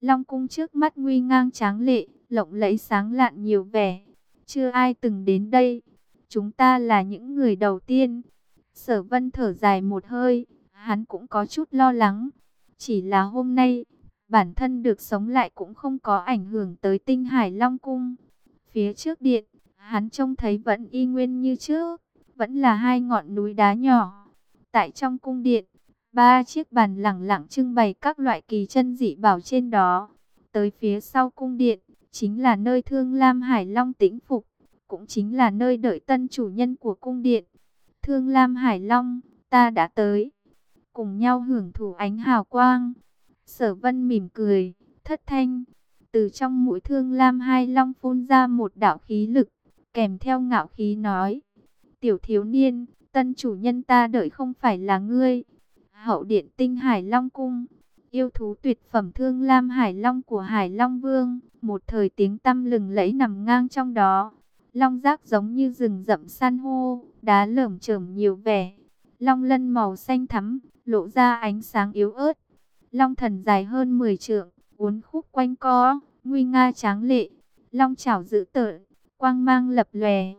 Long cung trước mắt nguy ngang tráng lệ, lộng lẫy sáng lạn nhiều vẻ. Chưa ai từng đến đây. Chúng ta là những người đầu tiên. Sở vân thở dài một hơi, hắn cũng có chút lo lắng. Chỉ là hôm nay, bản thân được sống lại cũng không có ảnh hưởng tới tinh hải Long Cung. Phía trước điện, hắn trông thấy vẫn y nguyên như trước, vẫn là hai ngọn núi đá nhỏ. Tại trong cung điện, ba chiếc bàn lẳng lặng trưng bày các loại kỳ chân dị bảo trên đó. Tới phía sau cung điện, chính là nơi Thương Lam Hải Long tĩnh phục, cũng chính là nơi đợi tân chủ nhân của cung điện. Thương Lam Hải Long, ta đã tới. Cùng nhau hưởng thụ ánh hào quang. Sở Vân mỉm cười, thất thanh. Từ trong mũi Thương Lam Hải Long phun ra một đạo khí lực, kèm theo ngạo khí nói: "Tiểu thiếu niên, tân chủ nhân ta đợi không phải là ngươi." Hậu điện Tinh Hải Long cung, yêu thú tuyệt phẩm Thương Lam Hải Long của Hải Long Vương, một thời tiếng tăm lừng lẫy nằm ngang trong đó. Long giác giống như rừng rậm san hô, đá lởm chởm nhiều vẻ. Long lân màu xanh thắm, lộ ra ánh sáng yếu ớt. Long thần dài hơn 10 trượng, uốn khúc quanh co, nguy nga tráng lệ. Long chảo dữ tợn, quang mang lập lòe.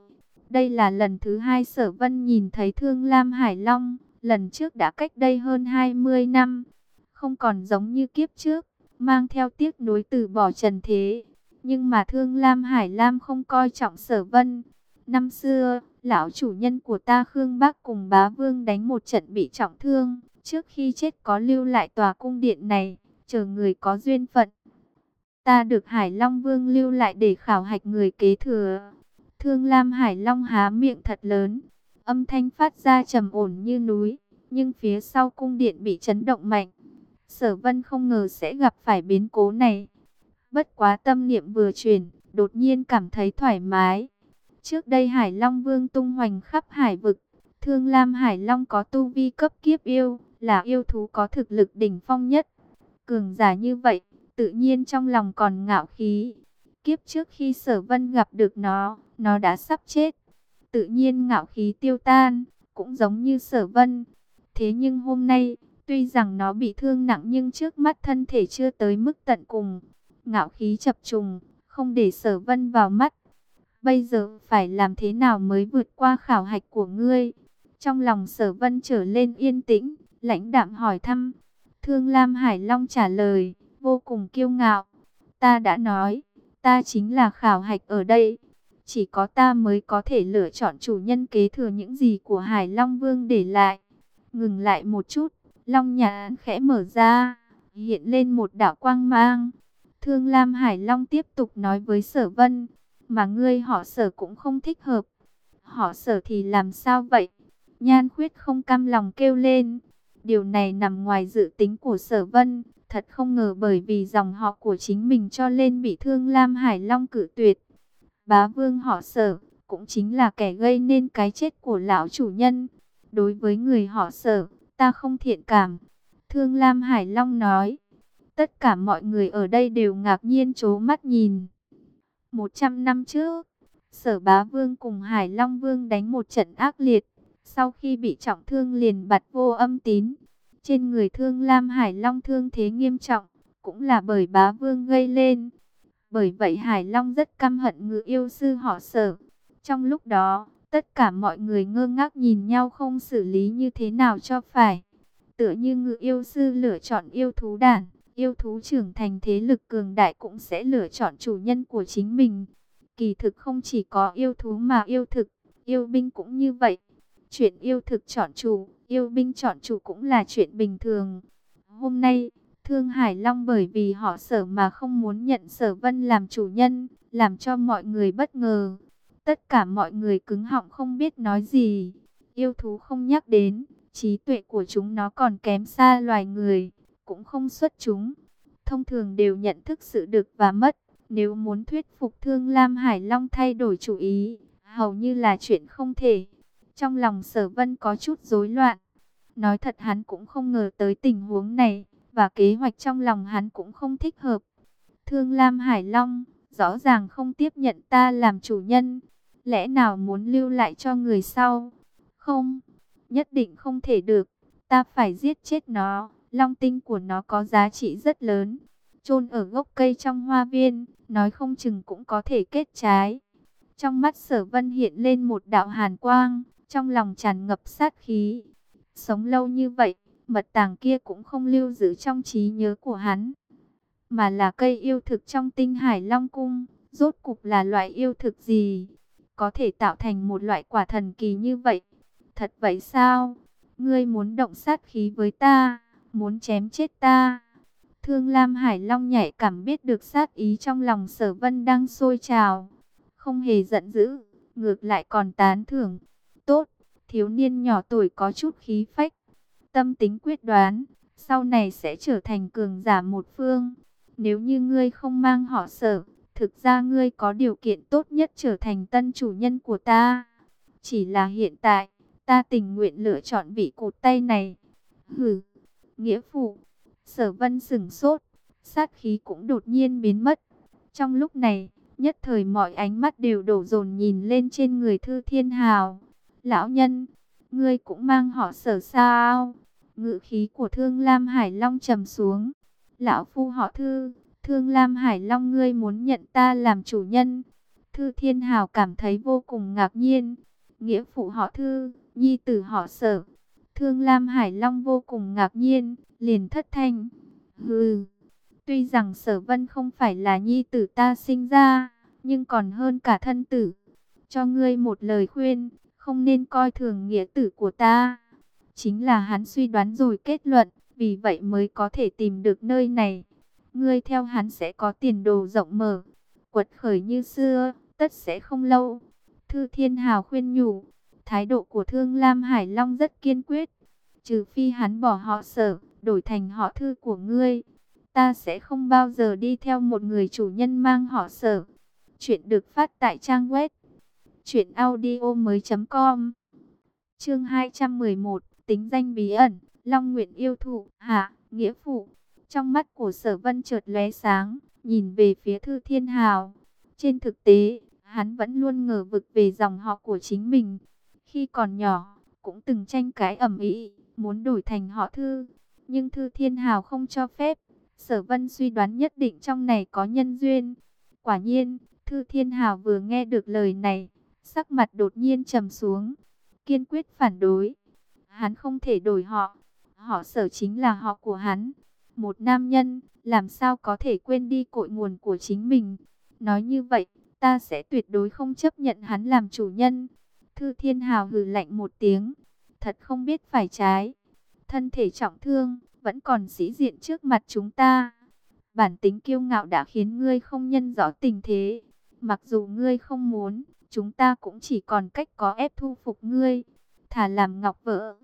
Đây là lần thứ hai sở vân nhìn thấy thương Lam Hải Long, lần trước đã cách đây hơn 20 năm. Không còn giống như kiếp trước, mang theo tiếc nuối từ bỏ trần thế. Nhưng mà thương Lam Hải Lam không coi trọng sở vân. Năm xưa, lão chủ nhân của ta Khương bác cùng bá vương đánh một trận bị trọng thương. Trước khi chết có lưu lại tòa cung điện này, chờ người có duyên phận. Ta được Hải Long Vương lưu lại để khảo hạch người kế thừa. Thương Lam Hải Long há miệng thật lớn, âm thanh phát ra trầm ổn như núi, nhưng phía sau cung điện bị chấn động mạnh. Sở Vân không ngờ sẽ gặp phải biến cố này. Bất quá tâm niệm vừa chuyển, đột nhiên cảm thấy thoải mái. Trước đây Hải Long Vương tung hoành khắp hải vực, Thương Lam Hải Long có tu vi cấp kiếp yêu, là yêu thú có thực lực đỉnh phong nhất. Cường giả như vậy, tự nhiên trong lòng còn ngạo khí. Kiếp trước khi Sở Vân gặp được nó, nó đã sắp chết. Tự nhiên ngạo khí tiêu tan, cũng giống như Sở Vân. Thế nhưng hôm nay, tuy rằng nó bị thương nặng nhưng trước mắt thân thể chưa tới mức tận cùng ngạo khí chập trùng, không để sở vân vào mắt. Bây giờ phải làm thế nào mới vượt qua khảo hạch của ngươi? Trong lòng sở vân trở lên yên tĩnh, lãnh đạm hỏi thăm. Thương Lam Hải Long trả lời, vô cùng kiêu ngạo. Ta đã nói, ta chính là khảo hạch ở đây. Chỉ có ta mới có thể lựa chọn chủ nhân kế thừa những gì của Hải Long Vương để lại. Ngừng lại một chút, Long nhà khẽ mở ra, hiện lên một đạo quang mang. Thương Lam Hải Long tiếp tục nói với sở vân, mà ngươi họ sở cũng không thích hợp. Họ sở thì làm sao vậy? Nhan khuyết không cam lòng kêu lên. Điều này nằm ngoài dự tính của sở vân. Thật không ngờ bởi vì dòng họ của chính mình cho nên bị thương Lam Hải Long cử tuyệt. Bá vương họ sở, cũng chính là kẻ gây nên cái chết của lão chủ nhân. Đối với người họ sở, ta không thiện cảm. Thương Lam Hải Long nói. Tất cả mọi người ở đây đều ngạc nhiên chố mắt nhìn. 100 năm trước, Sở Bá Vương cùng Hải Long Vương đánh một trận ác liệt. Sau khi bị trọng thương liền bật vô âm tín. Trên người thương Lam Hải Long thương thế nghiêm trọng, cũng là bởi Bá Vương gây lên. Bởi vậy Hải Long rất căm hận ngự yêu sư họ sở. Trong lúc đó, tất cả mọi người ngơ ngác nhìn nhau không xử lý như thế nào cho phải. Tựa như ngự yêu sư lựa chọn yêu thú đàn Yêu thú trưởng thành thế lực cường đại cũng sẽ lựa chọn chủ nhân của chính mình. Kỳ thực không chỉ có yêu thú mà yêu thực, yêu binh cũng như vậy. Chuyện yêu thực chọn chủ, yêu binh chọn chủ cũng là chuyện bình thường. Hôm nay, Thương Hải Long bởi vì họ sở mà không muốn nhận sở vân làm chủ nhân, làm cho mọi người bất ngờ. Tất cả mọi người cứng họng không biết nói gì. Yêu thú không nhắc đến, trí tuệ của chúng nó còn kém xa loài người cũng không xuất chúng. Thông thường đều nhận thức sự được và mất. Nếu muốn thuyết phục Thương Lam Hải Long thay đổi chủ ý, hầu như là chuyện không thể. Trong lòng sở vân có chút rối loạn. Nói thật hắn cũng không ngờ tới tình huống này, và kế hoạch trong lòng hắn cũng không thích hợp. Thương Lam Hải Long, rõ ràng không tiếp nhận ta làm chủ nhân. Lẽ nào muốn lưu lại cho người sau? Không, nhất định không thể được. Ta phải giết chết nó. Long tinh của nó có giá trị rất lớn. chôn ở gốc cây trong hoa viên, nói không chừng cũng có thể kết trái. Trong mắt sở vân hiện lên một đạo hàn quang, trong lòng tràn ngập sát khí. Sống lâu như vậy, mật tàng kia cũng không lưu giữ trong trí nhớ của hắn, mà là cây yêu thực trong tinh hải long cung. Rốt cục là loại yêu thực gì? Có thể tạo thành một loại quả thần kỳ như vậy? Thật vậy sao? Ngươi muốn động sát khí với ta, muốn chém chết ta. Thương Lam Hải Long nhạy cảm biết được sát ý trong lòng sở vân đang sôi trào. Không hề giận dữ, ngược lại còn tán thưởng. Tốt, thiếu niên nhỏ tuổi có chút khí phách. Tâm tính quyết đoán, sau này sẽ trở thành cường giả một phương. Nếu như ngươi không mang họ sở, thực ra ngươi có điều kiện tốt nhất trở thành tân chủ nhân của ta. Chỉ là hiện tại, ta tình nguyện lựa chọn vị cụt tay này. Hừ, nghĩa phụ. Sở vân sừng sốt, sát khí cũng đột nhiên biến mất. Trong lúc này, nhất thời mọi ánh mắt đều đổ dồn nhìn lên trên người Thư Thiên Hào. Lão nhân, ngươi cũng mang họ sở sao? Ngự khí của Thương Lam Hải Long trầm xuống. Lão phu họ Thư, Thương Lam Hải Long ngươi muốn nhận ta làm chủ nhân. Thư Thiên Hào cảm thấy vô cùng ngạc nhiên. Nghĩa phụ họ Thư, nhi tử họ Sở. Thương Lam Hải Long vô cùng ngạc nhiên, liền thất thanh. Hừ, tuy rằng Sở Vân không phải là nhi tử ta sinh ra, nhưng còn hơn cả thân tử. Cho ngươi một lời khuyên, không nên coi thường nghĩa tử của ta. Chính là hắn suy đoán rồi kết luận, vì vậy mới có thể tìm được nơi này ngươi theo hắn sẽ có tiền đồ rộng mở, quật khởi như xưa, tất sẽ không lâu. Thư Thiên Hào khuyên nhủ, thái độ của Thương Lam Hải Long rất kiên quyết, trừ phi hắn bỏ họ sở, đổi thành họ thư của ngươi. Ta sẽ không bao giờ đi theo một người chủ nhân mang họ sở. Chuyện được phát tại trang web truyệnaudiomoi.com. Chương 211, tính danh bí ẩn, Long Nguyện yêu thụ, hạ, nghĩa phụ. Trong mắt của sở vân chợt lóe sáng, nhìn về phía Thư Thiên Hào. Trên thực tế, hắn vẫn luôn ngờ vực về dòng họ của chính mình. Khi còn nhỏ, cũng từng tranh cãi ẩm ý, muốn đổi thành họ Thư. Nhưng Thư Thiên Hào không cho phép. Sở vân suy đoán nhất định trong này có nhân duyên. Quả nhiên, Thư Thiên Hào vừa nghe được lời này, sắc mặt đột nhiên trầm xuống. Kiên quyết phản đối. Hắn không thể đổi họ. Họ sở chính là họ của hắn một nam nhân, làm sao có thể quên đi cội nguồn của chính mình. Nói như vậy, ta sẽ tuyệt đối không chấp nhận hắn làm chủ nhân. Thư Thiên Hào hừ lạnh một tiếng, thật không biết phải trái. Thân thể trọng thương, vẫn còn sĩ diện trước mặt chúng ta. Bản tính kiêu ngạo đã khiến ngươi không nhân rõ tình thế. Mặc dù ngươi không muốn, chúng ta cũng chỉ còn cách có ép thu phục ngươi. Thả làm ngọc vỡ.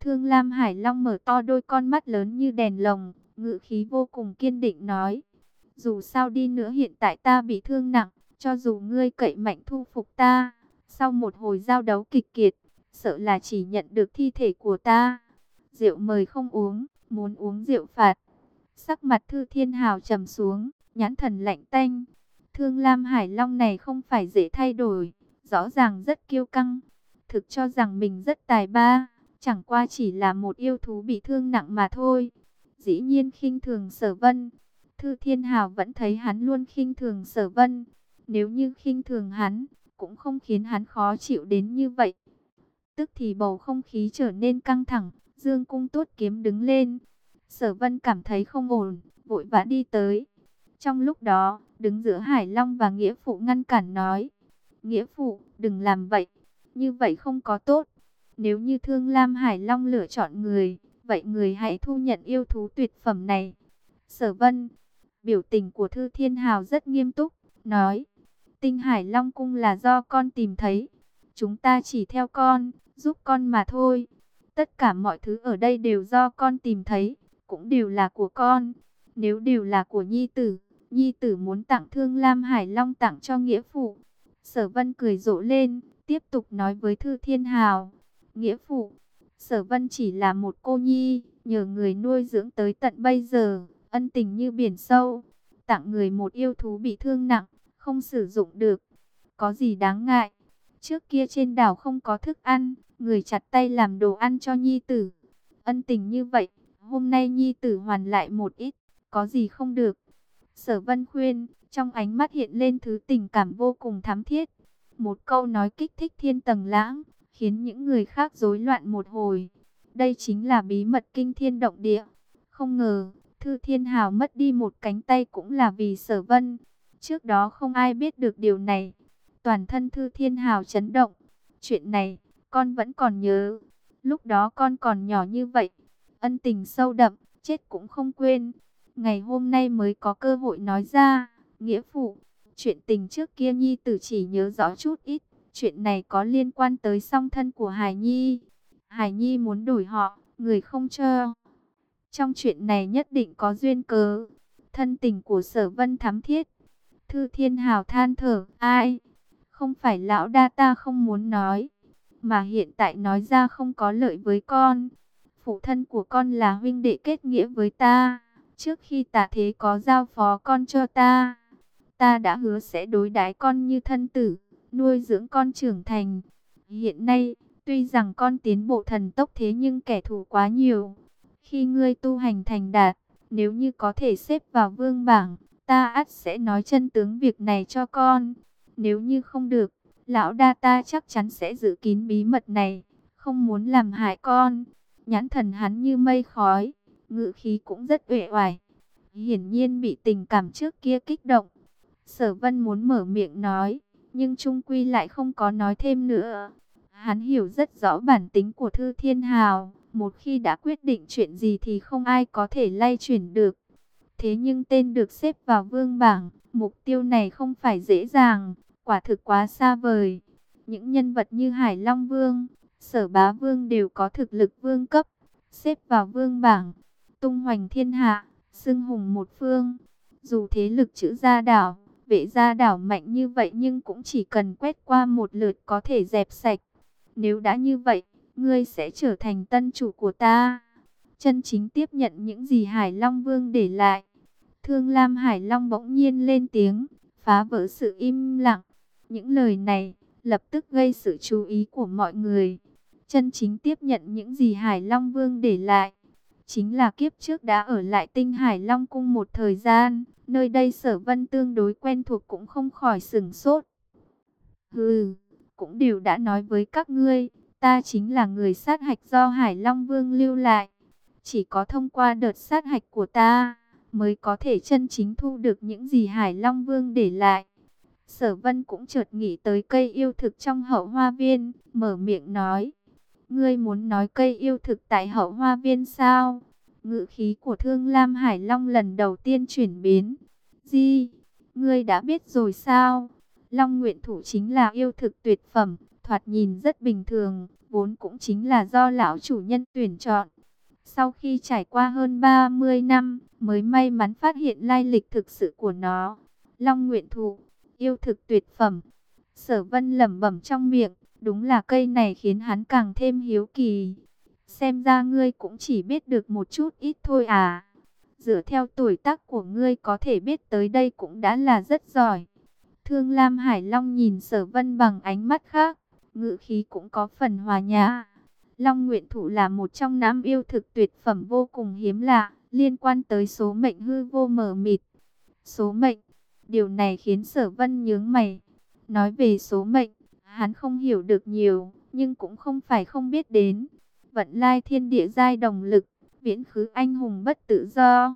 Thương Lam Hải Long mở to đôi con mắt lớn như đèn lồng, ngự khí vô cùng kiên định nói. Dù sao đi nữa hiện tại ta bị thương nặng, cho dù ngươi cậy mạnh thu phục ta, sau một hồi giao đấu kịch kiệt, sợ là chỉ nhận được thi thể của ta. Rượu mời không uống, muốn uống rượu phạt. Sắc mặt Thư Thiên Hào trầm xuống, nhãn thần lạnh tanh. Thương Lam Hải Long này không phải dễ thay đổi, rõ ràng rất kiêu căng. Thực cho rằng mình rất tài ba, chẳng qua chỉ là một yêu thú bị thương nặng mà thôi dĩ nhiên khinh thường sở vân. Thư Thiên Hào vẫn thấy hắn luôn khinh thường sở vân. Nếu như khinh thường hắn, cũng không khiến hắn khó chịu đến như vậy. Tức thì bầu không khí trở nên căng thẳng, Dương Cung tốt kiếm đứng lên. Sở vân cảm thấy không ổn, vội vã đi tới. Trong lúc đó, đứng giữa Hải Long và Nghĩa Phụ ngăn cản nói. Nghĩa Phụ, đừng làm vậy, như vậy không có tốt. Nếu như Thương Lam Hải Long lựa chọn người, Vậy người hãy thu nhận yêu thú tuyệt phẩm này. Sở vân, biểu tình của Thư Thiên Hào rất nghiêm túc, nói. Tinh Hải Long Cung là do con tìm thấy. Chúng ta chỉ theo con, giúp con mà thôi. Tất cả mọi thứ ở đây đều do con tìm thấy, cũng đều là của con. Nếu đều là của Nhi Tử, Nhi Tử muốn tặng Thương Lam Hải Long tặng cho Nghĩa Phụ. Sở Vân cười rộ lên, tiếp tục nói với Thư Thiên Hào. Nghĩa Phụ, Sở Vân chỉ là một cô nhi, nhờ người nuôi dưỡng tới tận bây giờ, ân tình như biển sâu. Tặng người một yêu thú bị thương nặng, không sử dụng được. Có gì đáng ngại? Trước kia trên đảo không có thức ăn, người chặt tay làm đồ ăn cho nhi tử. Ân tình như vậy, hôm nay nhi tử hoàn lại một ít, có gì không được. Sở Vân khuyên, trong ánh mắt hiện lên thứ tình cảm vô cùng thắm thiết. Một câu nói kích thích thiên tầng lãng, khiến những người khác rối loạn một hồi. Đây chính là bí mật kinh thiên động địa. Không ngờ, Thư Thiên Hào mất đi một cánh tay cũng là vì Sở Vân. Trước đó không ai biết được điều này. Toàn thân Thư Thiên Hào chấn động. Chuyện này, con vẫn còn nhớ. Lúc đó con còn nhỏ như vậy. Ân tình sâu đậm, chết cũng không quên. Ngày hôm nay mới có cơ hội nói ra. Nghĩa phụ, chuyện tình trước kia Nhi tử chỉ nhớ rõ chút ít. Chuyện này có liên quan tới song thân của Hải Nhi. Hải Nhi muốn đổi họ, người không cho. Trong chuyện này nhất định có duyên cớ. Thân tình của sở vân thám thiết. Thư Thiên Hào than thở, ai? Không phải lão đa ta không muốn nói. Mà hiện tại nói ra không có lợi với con. Phụ thân của con là huynh đệ kết nghĩa với ta. Trước khi tạ thế có giao phó con cho ta. Ta đã hứa sẽ đối đãi con như thân tử, nuôi dưỡng con trưởng thành. Hiện nay, tuy rằng con tiến bộ thần tốc thế nhưng kẻ thù quá nhiều. Khi ngươi tu hành thành đạt, nếu như có thể xếp vào vương bảng, ta ắt sẽ nói chân tướng việc này cho con. Nếu như không được, lão đa ta chắc chắn sẽ giữ kín bí mật này, không muốn làm hại con. Nhãn thần hắn như mây khói, ngự khí cũng rất uể oải. Hiển nhiên bị tình cảm trước kia kích động. Sở vân muốn mở miệng nói, nhưng trung quy lại không có nói thêm nữa. Hắn hiểu rất rõ bản tính của Thư Thiên Hào, một khi đã quyết định chuyện gì thì không ai có thể lay chuyển được. Thế nhưng tên được xếp vào vương bảng, mục tiêu này không phải dễ dàng, quả thực quá xa vời. Những nhân vật như Hải Long Vương, Sở Bá Vương đều có thực lực vương cấp, xếp vào vương bảng, tung hoành thiên hạ, xưng hùng một phương. Dù thế lực chữ gia đảo, vệ gia đảo mạnh như vậy nhưng cũng chỉ cần quét qua một lượt có thể dẹp sạch. Nếu đã như vậy, ngươi sẽ trở thành tân chủ của ta. Chân chính tiếp nhận những gì Hải Long Vương để lại. Thương Lam Hải Long bỗng nhiên lên tiếng, phá vỡ sự im lặng. Những lời này lập tức gây sự chú ý của mọi người. Chân chính tiếp nhận những gì Hải Long Vương để lại. Chính là kiếp trước đã ở lại tinh Hải Long Cung một thời gian. Nơi đây sở vân tương đối quen thuộc cũng không khỏi sừng sốt. Hừ, cũng đều đã nói với các ngươi. Ta chính là người sát hạch do Hải Long Vương lưu lại. Chỉ có thông qua đợt sát hạch của ta mới có thể chân chính thu được những gì Hải Long Vương để lại. Sở Vân cũng chợt nghĩ tới cây yêu thực trong hậu hoa viên, mở miệng nói. Ngươi muốn nói cây yêu thực tại hậu hoa viên sao? Ngự khí của Thương Lam Hải Long lần đầu tiên chuyển biến. Gì? Ngươi đã biết rồi sao? Long Nguyện Thủ chính là yêu thực tuyệt phẩm, thoạt nhìn rất bình thường, vốn cũng chính là do lão chủ nhân tuyển chọn. Sau khi trải qua hơn 30 năm, mới may mắn phát hiện lai lịch thực sự của nó. Long Nguyện thủ, yêu thực tuyệt phẩm. Sở Vân lẩm bẩm trong miệng, đúng là cây này khiến hắn càng thêm hiếu kỳ. Xem ra ngươi cũng chỉ biết được một chút ít thôi à. Dựa theo tuổi tác của ngươi có thể biết tới đây cũng đã là rất giỏi. Thương Lam Hải Long nhìn Sở Vân bằng ánh mắt khác, ngự khí cũng có phần hòa nhã. Long Nguyện Thụ là một trong năm yêu thực tuyệt phẩm vô cùng hiếm lạ, liên quan tới số mệnh hư vô mờ mịt. Số mệnh, điều này khiến Sở Vân nhướng mày. Nói về số mệnh, hắn không hiểu được nhiều, nhưng cũng không phải không biết đến. Vận lai thiên địa giai đồng lực, viễn khứ anh hùng bất tự do.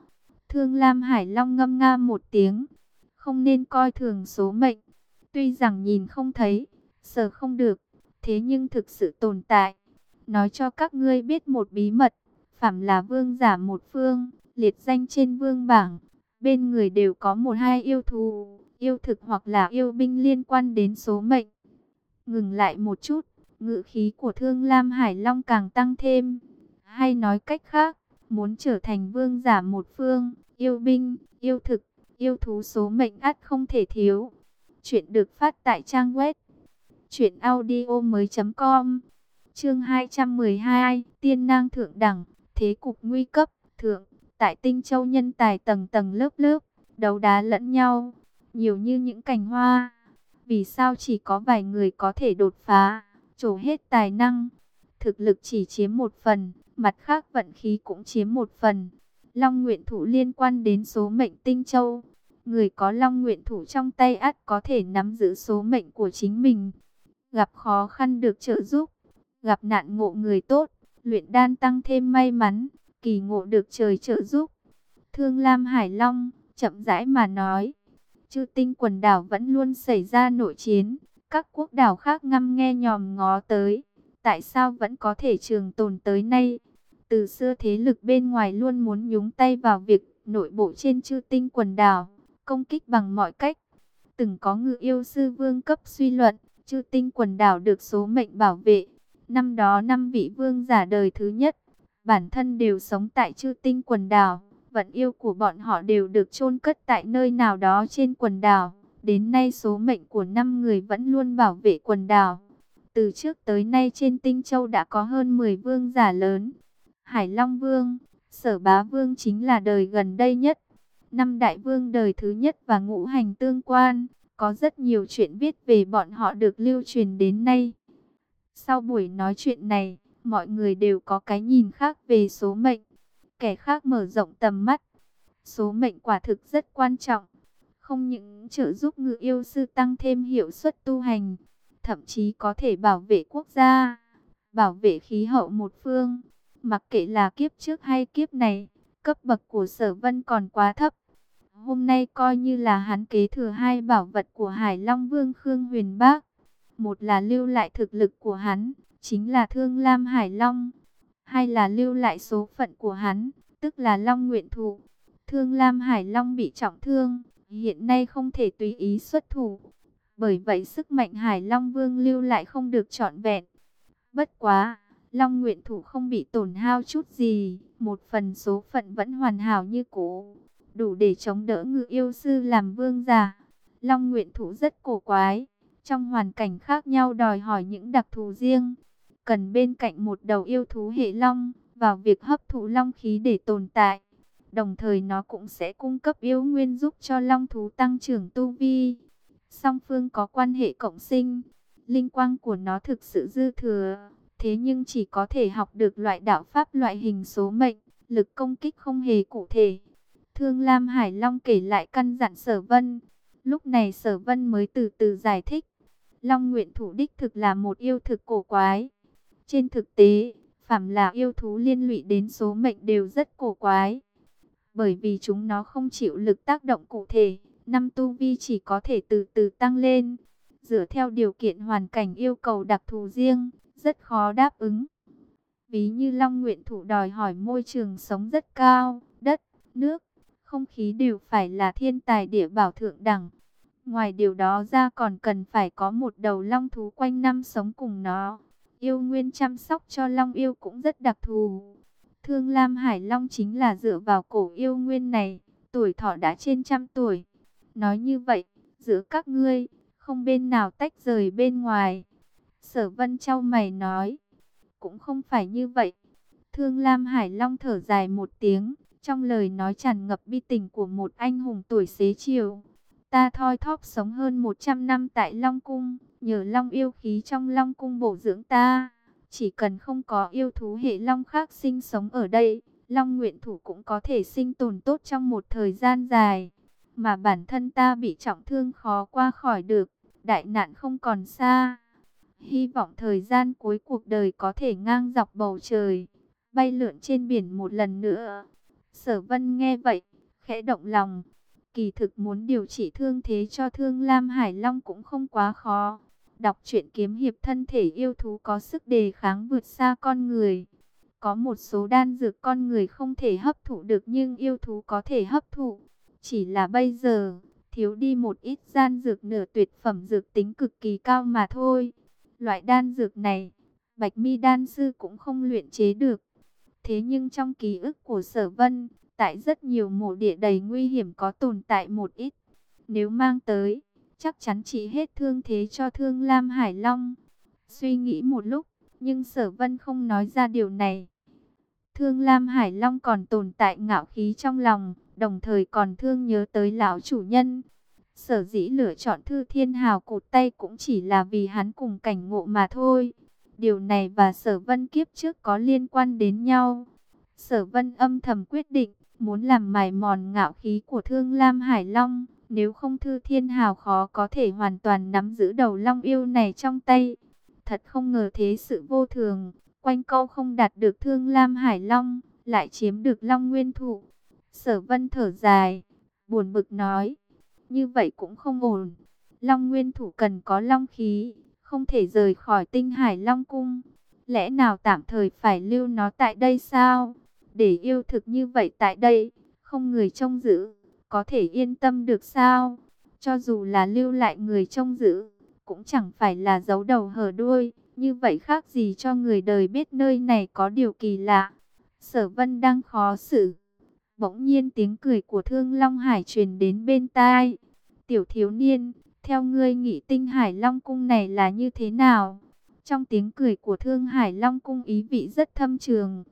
Thương Lam Hải Long ngâm nga một tiếng, không nên coi thường số mệnh. Tuy rằng nhìn không thấy, sở không được, thế nhưng thực sự tồn tại. Nói cho các ngươi biết một bí mật, phạm là vương giả một phương, liệt danh trên vương bảng, bên người đều có một hai yêu thù, yêu thực hoặc là yêu binh liên quan đến số mệnh. Ngừng lại một chút, ngự khí của Thương Lam Hải Long càng tăng thêm. Hay nói cách khác, muốn trở thành vương giả một phương, yêu binh, yêu thực, yêu thú số mệnh ắt không thể thiếu. Chuyện được phát tại trang web Chuyện audio mới com Chương 212 Tiên nang thượng đẳng Thế cục nguy cấp Thượng Tại tinh châu nhân tài tầng tầng lớp lớp Đấu đá lẫn nhau Nhiều như những cành hoa vì sao chỉ có vài người có thể đột phá Trổ hết tài năng Thực lực chỉ chiếm một phần Mặt khác vận khí cũng chiếm một phần Long nguyện thủ liên quan đến số mệnh tinh châu Người có long nguyện thủ trong tay ắt có thể nắm giữ số mệnh của chính mình. Gặp khó khăn được trợ giúp, gặp nạn ngộ người tốt, luyện đan tăng thêm may mắn, kỳ ngộ được trời trợ giúp. Thương Lam Hải Long, chậm rãi mà nói. Chư tinh quần đảo vẫn luôn xảy ra nội chiến, các quốc đảo khác ngâm nghe nhòm ngó tới. Tại sao vẫn có thể trường tồn tới nay? Từ xưa thế lực bên ngoài luôn muốn nhúng tay vào việc nội bộ trên chư tinh quần đảo, công kích bằng mọi cách. Từng có ngự yêu sư vương cấp suy luận, chư tinh quần đảo được số mệnh bảo vệ. Năm đó năm vị vương giả đời thứ nhất, bản thân đều sống tại chư tinh quần đảo. Vận yêu của bọn họ đều được chôn cất tại nơi nào đó trên quần đảo. Đến nay số mệnh của năm người vẫn luôn bảo vệ quần đảo. Từ trước tới nay trên tinh châu đã có hơn 10 vương giả lớn. Hải Long Vương, Sở Bá Vương chính là đời gần đây nhất. Năm đại vương đời thứ nhất và ngũ hành tương quan, có rất nhiều chuyện viết về bọn họ được lưu truyền đến nay. Sau buổi nói chuyện này, mọi người đều có cái nhìn khác về số mệnh. Kẻ khác mở rộng tầm mắt. Số mệnh quả thực rất quan trọng. Không những trợ giúp ngự yêu sư tăng thêm hiệu suất tu hành, thậm chí có thể bảo vệ quốc gia, bảo vệ khí hậu một phương. Mặc kệ là kiếp trước hay kiếp này, cấp bậc của sở vân còn quá thấp. Hôm nay coi như là hắn kế thừa hai bảo vật của Hải Long Vương Khương Huyền Bác. Một là lưu lại thực lực của hắn, chính là Thương Lam Hải Long hay là lưu lại số phận của hắn, tức là Long Nguyện Thụ. Thương Lam Hải Long bị trọng thương, hiện nay không thể tùy ý xuất thủ. Bởi vậy sức mạnh Hải Long Vương lưu lại không được trọn vẹn. Bất quá, Long Nguyện Thủ không bị tổn hao chút gì, một phần số phận vẫn hoàn hảo như cũ, đủ để chống đỡ ngự yêu sư làm vương giả. Long Nguyện Thủ rất cổ quái, trong hoàn cảnh khác nhau đòi hỏi những đặc thù riêng, cần bên cạnh một đầu yêu thú hệ long, vào việc hấp thụ long khí để tồn tại. Đồng thời nó cũng sẽ cung cấp yêu nguyên giúp cho long thú tăng trưởng tu vi. Song phương có quan hệ cộng sinh, linh quang của nó thực sự dư thừa, thế nhưng chỉ có thể học được loại đạo pháp loại hình số mệnh, lực công kích không hề cụ thể. Thương Lam Hải Long kể lại căn dặn Sở Vân, lúc này Sở Vân mới từ từ giải thích. Long Nguyện Thủ đích thực là một yêu thực cổ quái. Trên thực tế, phạm là yêu thú liên lụy đến số mệnh đều rất cổ quái. Bởi vì chúng nó không chịu lực tác động cụ thể, năm tu vi chỉ có thể từ từ tăng lên. Dựa theo điều kiện hoàn cảnh yêu cầu đặc thù riêng, rất khó đáp ứng. Ví như Long Nguyện Thủ đòi hỏi môi trường sống rất cao, đất, nước, không khí đều phải là thiên tài địa bảo thượng đẳng. Ngoài điều đó ra còn cần phải có một đầu long thú quanh năm sống cùng nó. Yêu nguyên chăm sóc cho long yêu cũng rất đặc thù. Thương Lam Hải Long chính là dựa vào cổ yêu nguyên này, tuổi thọ đã trên trăm tuổi. Nói như vậy, giữa các ngươi, không bên nào tách rời bên ngoài. Sở Vân Châu mày nói, cũng không phải như vậy. Thương Lam Hải Long thở dài một tiếng, trong lời nói tràn ngập bi tình của một anh hùng tuổi xế chiều. Ta thoi thóp sống hơn 100 năm tại Long Cung, nhờ Long yêu khí trong Long Cung bổ dưỡng ta. Chỉ cần không có yêu thú hệ Long khác sinh sống ở đây, Long nguyện thủ cũng có thể sinh tồn tốt trong một thời gian dài. Mà bản thân ta bị trọng thương khó qua khỏi được, đại nạn không còn xa. Hy vọng thời gian cuối cuộc đời có thể ngang dọc bầu trời, bay lượn trên biển một lần nữa. Sở vân nghe vậy, khẽ động lòng. Kỳ thực muốn điều trị thương thế cho thương Lam Hải Long cũng không quá khó. Đọc truyện kiếm hiệp thân thể yêu thú có sức đề kháng vượt xa con người. Có một số đan dược con người không thể hấp thụ được nhưng yêu thú có thể hấp thụ. Chỉ là bây giờ, thiếu đi một ít gian dược nửa tuyệt phẩm dược tính cực kỳ cao mà thôi. Loại đan dược này, Bạch Mi đan sư cũng không luyện chế được. Thế nhưng trong ký ức của Sở Vân, tại rất nhiều mộ địa đầy nguy hiểm có tồn tại một ít. Nếu mang tới, chắc chắn chỉ hết thương thế cho Thương Lam Hải Long. Suy nghĩ một lúc, nhưng Sở Vân không nói ra điều này. Thương Lam Hải Long còn tồn tại ngạo khí trong lòng, đồng thời còn thương nhớ tới lão chủ nhân. Sở dĩ lựa chọn Thư Thiên Hào cụt tay cũng chỉ là vì hắn cùng cảnh ngộ mà thôi. Điều này và Sở Vân kiếp trước có liên quan đến nhau. Sở Vân âm thầm quyết định, muốn làm mài mòn ngạo khí của Thương Lam Hải Long, Nếu không Thư Thiên Hào khó có thể hoàn toàn nắm giữ đầu long yêu này trong tay. Thật không ngờ thế sự vô thường, quanh câu không đạt được thương Lam Hải Long, lại chiếm được Long Nguyên Thụ. Sở Vân thở dài, buồn bực nói, như vậy cũng không ổn. Long Nguyên Thủ cần có long khí, không thể rời khỏi tinh Hải Long Cung. Lẽ nào tạm thời phải lưu nó tại đây sao? Để yêu thực như vậy tại đây, không người trông giữ, có thể yên tâm được sao? Cho dù là lưu lại người trông giữ, cũng chẳng phải là giấu đầu hở đuôi. Như vậy khác gì cho người đời biết nơi này có điều kỳ lạ. Sở vân đang khó xử. Bỗng nhiên tiếng cười của Thương Long Hải truyền đến bên tai. Tiểu thiếu niên, theo ngươi nghĩ tinh Hải Long Cung này là như thế nào? Trong tiếng cười của Thương Hải Long Cung ý vị rất thâm trường,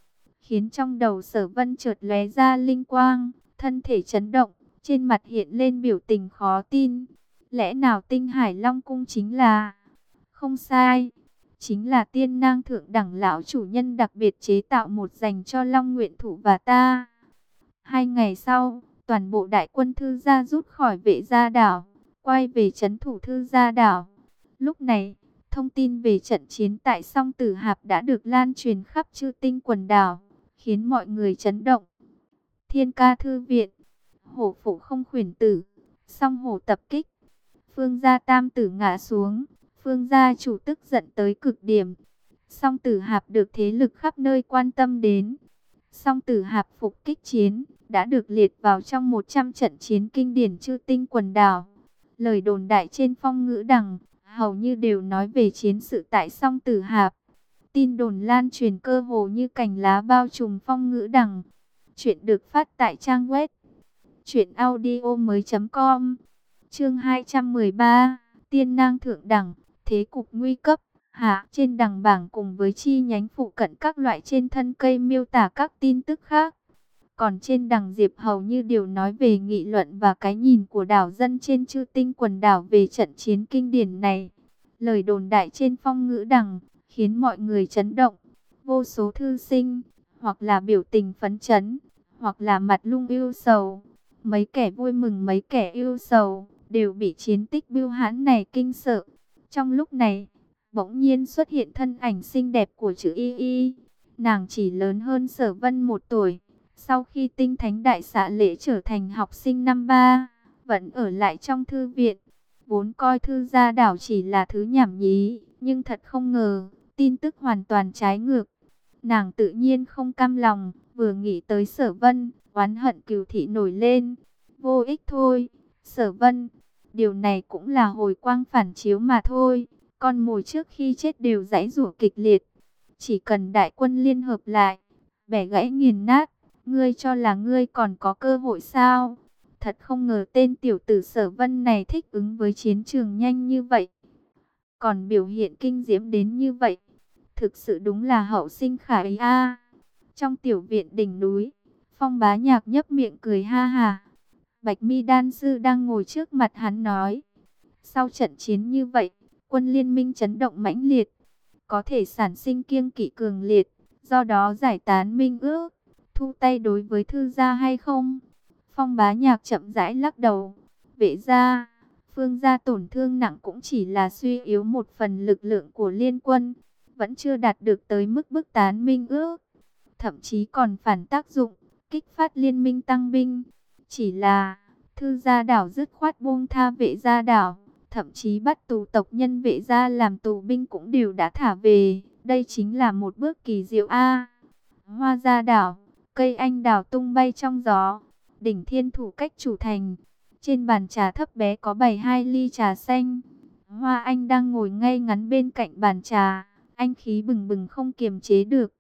khiến trong đầu sở vân trượt lóe ra linh quang, thân thể chấn động, trên mặt hiện lên biểu tình khó tin. Lẽ nào tinh Hải Long Cung chính là... Không sai, chính là tiên nang thượng đẳng lão chủ nhân đặc biệt chế tạo một dành cho Long Nguyện Thủ và ta. Hai ngày sau, toàn bộ đại quân thư gia rút khỏi vệ gia đảo, quay về chấn thủ thư gia đảo. Lúc này, thông tin về trận chiến tại song tử hạp đã được lan truyền khắp chư tinh quần đảo, khiến mọi người chấn động. Thiên ca thư viện, hổ phụ không khuyển tử, song hổ tập kích. Phương gia tam tử ngã xuống, phương gia chủ tức giận tới cực điểm. Song tử hạp được thế lực khắp nơi quan tâm đến. Song tử hạp phục kích chiến, đã được liệt vào trong 100 trận chiến kinh điển chư tinh quần đảo. Lời đồn đại trên phong ngữ đằng, hầu như đều nói về chiến sự tại song tử hạp. Tin đồn lan truyền cơ hồ như cành lá bao trùm phong ngữ đằng. Chuyện được phát tại trang web truyệnaudiomoi.com. Chương 213, Tiên nang thượng đẳng, thế cục nguy cấp. Hạ trên đằng bảng cùng với chi nhánh phụ cận các loại trên thân cây miêu tả các tin tức khác. Còn trên đằng Diệp hầu như đều nói về nghị luận và cái nhìn của đảo dân trên chư tinh quần đảo về trận chiến kinh điển này. Lời đồn đại trên phong ngữ đằng, khiến mọi người chấn động. Vô số thư sinh, hoặc là biểu tình phấn chấn, hoặc là mặt lung yêu sầu. Mấy kẻ vui mừng mấy kẻ yêu sầu, đều bị chiến tích bưu hãn này kinh sợ. Trong lúc này, bỗng nhiên xuất hiện thân ảnh xinh đẹp của chữ Y Y. Nàng chỉ lớn hơn sở vân một tuổi sau khi tinh thánh đại xã lễ trở thành học sinh năm ba, vẫn ở lại trong thư viện. Vốn coi thư gia đảo chỉ là thứ nhảm nhí, nhưng thật không ngờ, tin tức hoàn toàn trái ngược. Nàng tự nhiên không cam lòng, vừa nghĩ tới sở vân, oán hận cừu thị nổi lên. Vô ích thôi, sở vân, điều này cũng là hồi quang phản chiếu mà thôi. Con mồi trước khi chết đều giãy rủa kịch liệt. Chỉ cần đại quân liên hợp lại, bẻ gãy nghiền nát, Ngươi cho là ngươi còn có cơ hội sao? Thật không ngờ tên tiểu tử sở vân này thích ứng với chiến trường nhanh như vậy. Còn biểu hiện kinh diễm đến như vậy. Thực sự đúng là hậu sinh khả ý a. Trong tiểu viện đỉnh núi, phong bá nhạc nhấp miệng cười ha ha. Bạch mi đan sư đang ngồi trước mặt hắn nói. Sau trận chiến như vậy, quân liên minh chấn động mãnh liệt. Có thể sản sinh kiêng kỵ cường liệt, do đó giải tán minh ước thu tay đối với thư gia hay không? Phong bá nhạc chậm rãi lắc đầu. Vệ gia, phương gia tổn thương nặng cũng chỉ là suy yếu một phần lực lượng của liên quân. Vẫn chưa đạt được tới mức bức tán minh ước. Thậm chí còn phản tác dụng, kích phát liên minh tăng binh. Chỉ là, thư gia đảo dứt khoát buông tha vệ gia đảo. Thậm chí bắt tù tộc nhân vệ gia làm tù binh cũng đều đã thả về. Đây chính là một bước kỳ diệu A. Hoa gia đảo Cây anh đào tung bay trong gió. Đỉnh thiên thủ cách chủ thành. Trên bàn trà thấp bé có bày hai ly trà xanh. Hoa anh đang ngồi ngay ngắn bên cạnh bàn trà. Anh khí bừng bừng không kiềm chế được.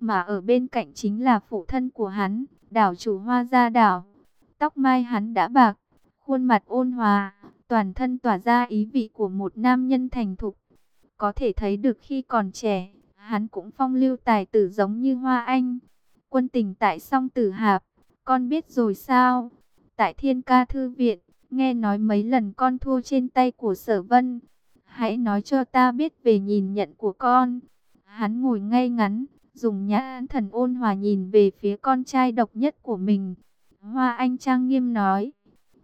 Mà ở bên cạnh chính là phụ thân của hắn, đảo chủ hoa gia đảo. Tóc mai hắn đã bạc, khuôn mặt ôn hòa, toàn thân tỏa ra ý vị của một nam nhân thành thục. Có thể thấy được khi còn trẻ, hắn cũng phong lưu tài tử giống như Hoa Anh. Quân tình tại song tử hạp, con biết rồi sao? Tại thiên ca thư viện, nghe nói mấy lần con thua trên tay của sở vân. Hãy nói cho ta biết về nhìn nhận của con. Hắn ngồi ngay ngắn, dùng nhãn thần ôn hòa nhìn về phía con trai độc nhất của mình. Hoa Anh Trang nghiêm nói,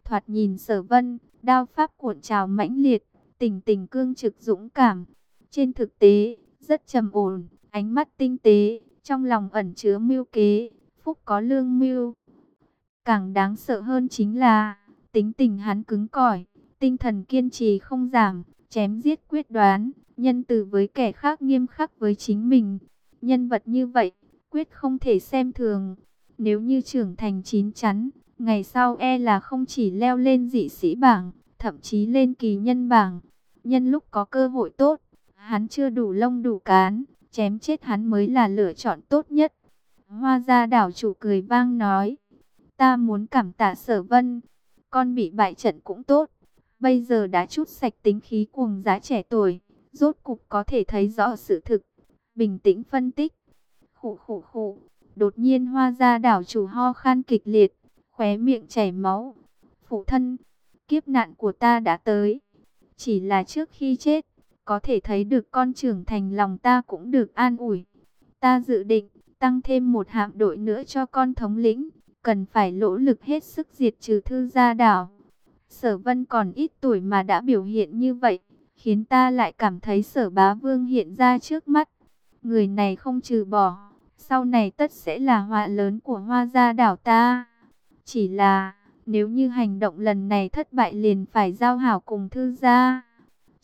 Thoạt nhìn sở vân, đao pháp cuộn trào mãnh liệt, tình tình cương trực dũng cảm. Trên thực tế, rất trầm ổn, ánh mắt tinh tế, trong lòng ẩn chứa mưu kế, phúc có lương mưu. Càng đáng sợ hơn chính là, tính tình hắn cứng cỏi, tinh thần kiên trì không giảm, chém giết quyết đoán, nhân từ với kẻ khác nghiêm khắc với chính mình. Nhân vật như vậy, quyết không thể xem thường. Nếu như trưởng thành chín chắn, ngày sau e là không chỉ leo lên dị sĩ bảng, thậm chí lên kỳ nhân bảng. Nhân lúc có cơ hội tốt, hắn chưa đủ lông đủ cán, chém chết hắn mới là lựa chọn tốt nhất. Hoa gia đảo chủ cười vang nói, ta muốn cảm tạ sở vân, con bị bại trận cũng tốt, bây giờ đã chút sạch tính khí cuồng giá trẻ tuổi, rốt cục có thể thấy rõ sự thực, bình tĩnh phân tích. Khụ khụ khụ, đột nhiên hoa gia đảo chủ ho khan kịch liệt, khóe miệng chảy máu. Phụ thân, kiếp nạn của ta đã tới, chỉ là trước khi chết, có thể thấy được con trưởng thành lòng ta cũng được an ủi. Ta dự định tăng thêm một hạm đội nữa cho con thống lĩnh, cần phải nỗ lực hết sức diệt trừ thư gia đảo. Sở vân còn ít tuổi mà đã biểu hiện như vậy, khiến ta lại cảm thấy sở bá vương hiện ra trước mắt. Người này không trừ bỏ, sau này tất sẽ là họa lớn của hoa gia đảo ta. Chỉ là, nếu như hành động lần này thất bại liền phải giao hảo cùng thư gia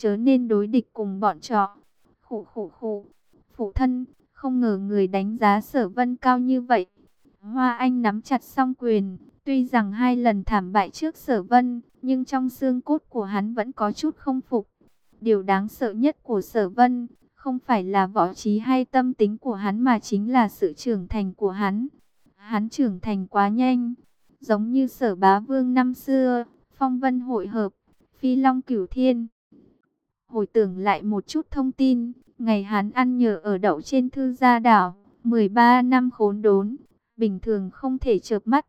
chớ nên đối địch cùng bọn trọ. Khủ khủ khủ, phụ thân, không ngờ người đánh giá sở vân cao như vậy. Hoa Anh nắm chặt song quyền, tuy rằng hai lần thảm bại trước sở vân, nhưng trong xương cốt của hắn vẫn có chút không phục. Điều đáng sợ nhất của sở vân, không phải là võ trí hay tâm tính của hắn mà chính là sự trưởng thành của hắn. Hắn trưởng thành quá nhanh, giống như sở bá vương năm xưa, phong vân hội hợp, phi long cửu thiên. Hồi tưởng lại một chút thông tin, ngày hắn ăn nhờ ở đậu trên thư gia đảo, 13 năm khốn đốn, bình thường không thể chợp mắt.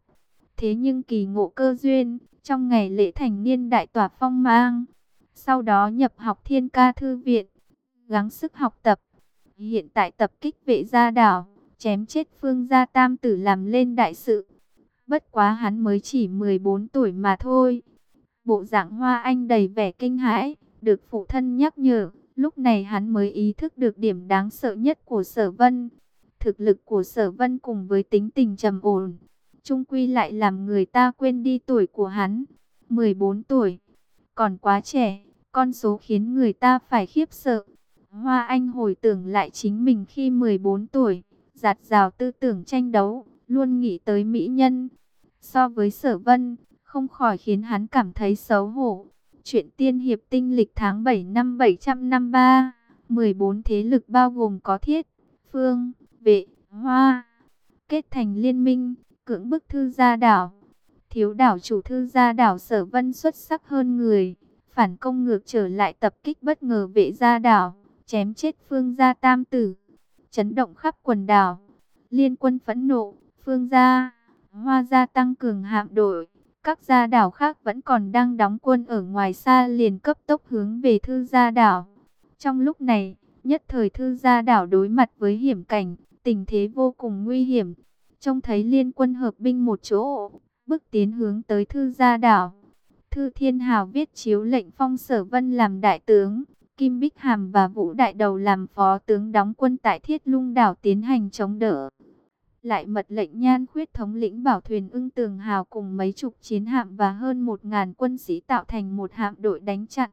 Thế nhưng kỳ ngộ cơ duyên, trong ngày lễ thành niên đại tỏa phong mang, sau đó nhập học thiên ca thư viện, gắng sức học tập. Hiện tại tập kích vệ gia đảo, chém chết phương gia tam tử làm lên đại sự. Bất quá hắn mới chỉ 14 tuổi mà thôi. Bộ dạng hoa anh đầy vẻ kinh hãi, được phụ thân nhắc nhở, lúc này hắn mới ý thức được điểm đáng sợ nhất của sở vân. Thực lực của sở vân cùng với tính tình trầm ổn, trung quy lại làm người ta quên đi tuổi của hắn. 14 tuổi, còn quá trẻ, con số khiến người ta phải khiếp sợ. Hoa Anh hồi tưởng lại chính mình khi 14 tuổi, giạt rào tư tưởng tranh đấu, luôn nghĩ tới mỹ nhân. So với sở vân, không khỏi khiến hắn cảm thấy xấu hổ. Chuyện tiên hiệp tinh lịch tháng 7 năm 753, 14 thế lực bao gồm có thiết, phương, vệ, hoa, kết thành liên minh, cưỡng bức thư gia đảo. Thiếu đảo chủ thư gia đảo sở vân xuất sắc hơn người, phản công ngược trở lại tập kích bất ngờ vệ gia đảo, chém chết phương gia tam tử, chấn động khắp quần đảo. Liên quân phẫn nộ, phương gia, hoa gia tăng cường hạm đội các gia đảo khác vẫn còn đang đóng quân ở ngoài xa liền cấp tốc hướng về thư gia đảo. Trong lúc này, nhất thời thư gia đảo đối mặt với hiểm cảnh, tình thế vô cùng nguy hiểm. Trông thấy liên quân hợp binh một chỗ, bước tiến hướng tới thư gia đảo. Thư Thiên Hào viết chiếu lệnh phong sở vân làm đại tướng, Kim Bích Hàm và Vũ Đại Đầu làm phó tướng đóng quân tại Thiết Lung đảo tiến hành chống đỡ lại mật lệnh nhan khuyết thống lĩnh bảo thuyền ưng tường hào cùng mấy chục chiến hạm và hơn một ngàn quân sĩ tạo thành một hạm đội đánh chặn,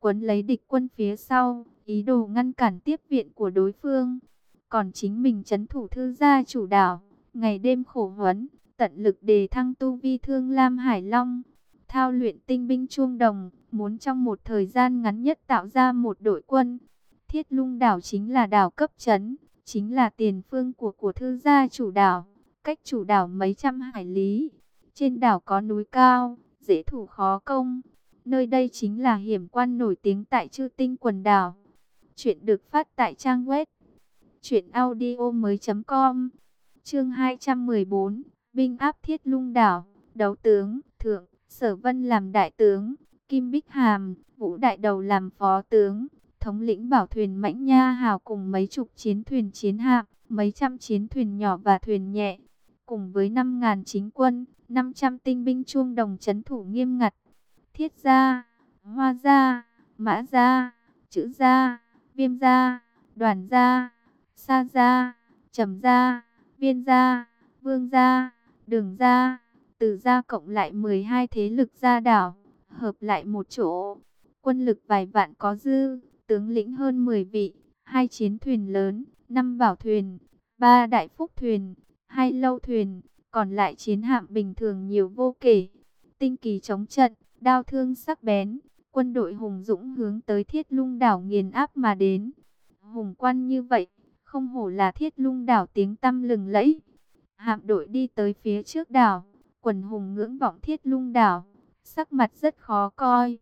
quấn lấy địch quân phía sau, ý đồ ngăn cản tiếp viện của đối phương. Còn chính mình chấn thủ thư gia chủ đảo, ngày đêm khổ huấn, tận lực đề thăng tu vi thương Lam Hải Long, thao luyện tinh binh chuông đồng, muốn trong một thời gian ngắn nhất tạo ra một đội quân. Thiết lung đảo chính là đảo cấp chấn chính là tiền phương của của thư gia chủ đảo, cách chủ đảo mấy trăm hải lý. Trên đảo có núi cao, dễ thủ khó công. Nơi đây chính là hiểm quan nổi tiếng tại chư tinh quần đảo. Chuyện được phát tại trang web chuyện audio mới com Chương 214, binh áp Thiết Lung đảo, đấu tướng, thượng, Sở Vân làm đại tướng, Kim Bích Hàm, Vũ Đại Đầu làm phó tướng thống lĩnh bảo thuyền Mãnh Nha Hào cùng mấy chục chiến thuyền chiến hạm, mấy trăm chiến thuyền nhỏ và thuyền nhẹ, cùng với 5.000 chính quân, 500 tinh binh chuông đồng chấn thủ nghiêm ngặt. Thiết gia, hoa gia, mã gia, chữ gia, viêm gia, đoàn gia, sa gia, trầm gia, viên gia, vương gia, đường gia, từ gia cộng lại 12 thế lực gia đảo, hợp lại một chỗ. Quân lực vài vạn có dư, tướng lĩnh hơn 10 vị, hai chiến thuyền lớn, năm bảo thuyền, ba đại phúc thuyền, hai lâu thuyền, còn lại chiến hạm bình thường nhiều vô kể. Tinh kỳ chống trận, đao thương sắc bén, quân đội hùng dũng hướng tới thiết lung đảo nghiền áp mà đến. Hùng quan như vậy, không hổ là thiết lung đảo tiếng tăm lừng lẫy. Hạm đội đi tới phía trước đảo, quần hùng ngưỡng vọng thiết lung đảo, sắc mặt rất khó coi.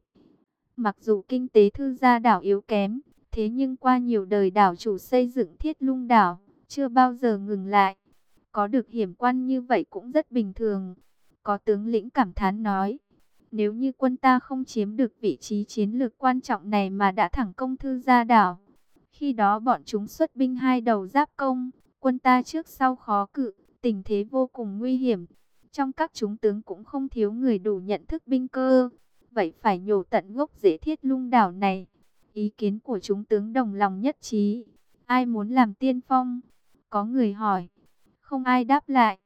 Mặc dù kinh tế thư gia đảo yếu kém, thế nhưng qua nhiều đời đảo chủ xây dựng thiết lung đảo, chưa bao giờ ngừng lại. Có được hiểm quan như vậy cũng rất bình thường. Có tướng lĩnh cảm thán nói, nếu như quân ta không chiếm được vị trí chiến lược quan trọng này mà đã thẳng công thư gia đảo, khi đó bọn chúng xuất binh hai đầu giáp công, quân ta trước sau khó cự, tình thế vô cùng nguy hiểm. Trong các chúng tướng cũng không thiếu người đủ nhận thức binh cơ, vậy phải nhổ tận gốc dễ thiết lung đảo này. Ý kiến của chúng tướng đồng lòng nhất trí. Ai muốn làm tiên phong? Có người hỏi. Không ai đáp lại.